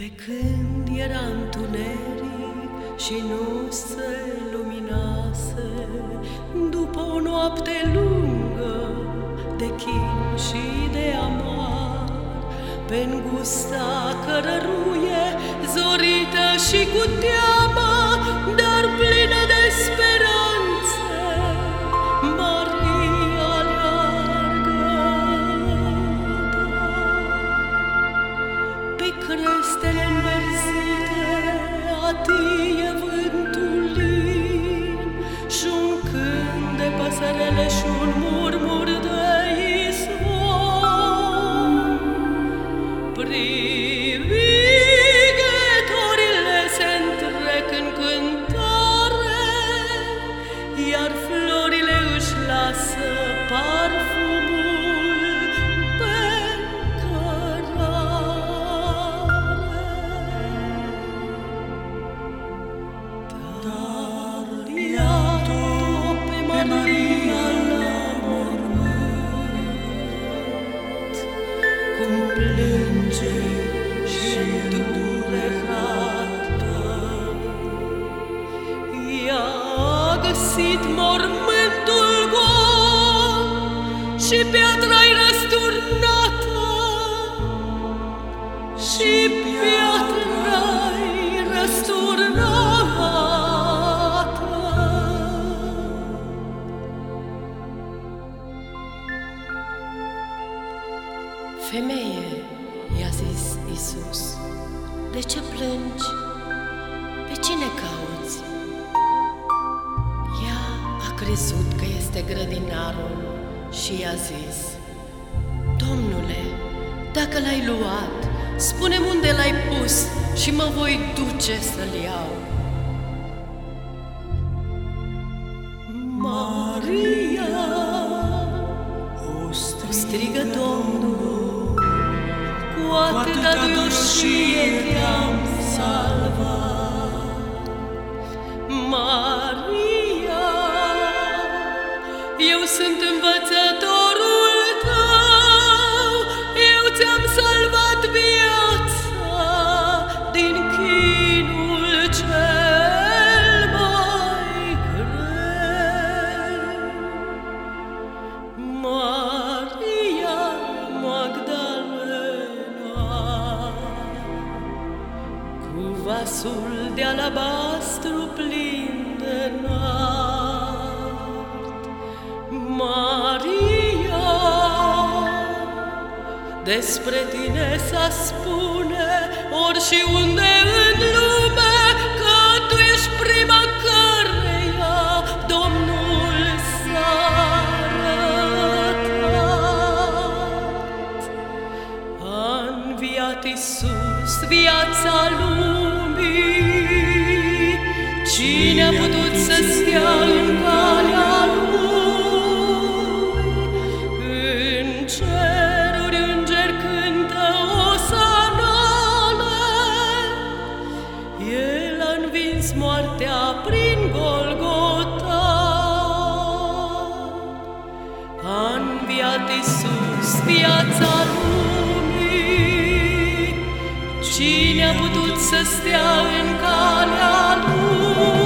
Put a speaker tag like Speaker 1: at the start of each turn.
Speaker 1: Pe când era întuneric și nu se luminase, După o noapte lungă de chin și de amar, pe ngusta cărăruie, zorită și cu teamă, crestele înverzite atie vântul lin Și-un cânt de păsărele și-un a găsit mormântul gol Și piatra-i răsturnată Și piatra-i răsturnată
Speaker 2: Femeie, i-a zis Isus, de ce plângi? Pe cine cauți? Crezut că este grădinarul și i-a zis, Domnule, dacă l-ai luat, spune-mi unde l-ai pus și mă voi duce să-l iau.
Speaker 1: Maria, o strigă Domnul, cu atâta duioșie sunt învățătorul tău, eu ți-am salvat viața din chinul cel mai greu. Maria Magdalena Cu vasul de alabastru plin de nart Despre tine să spune ori și unde în lume Că tu ești prima căreia Domnul s-a arătat. A înviat Iisus viața lumii, Cine a putut să stea în calea Cine a putut să stea în calea Lui?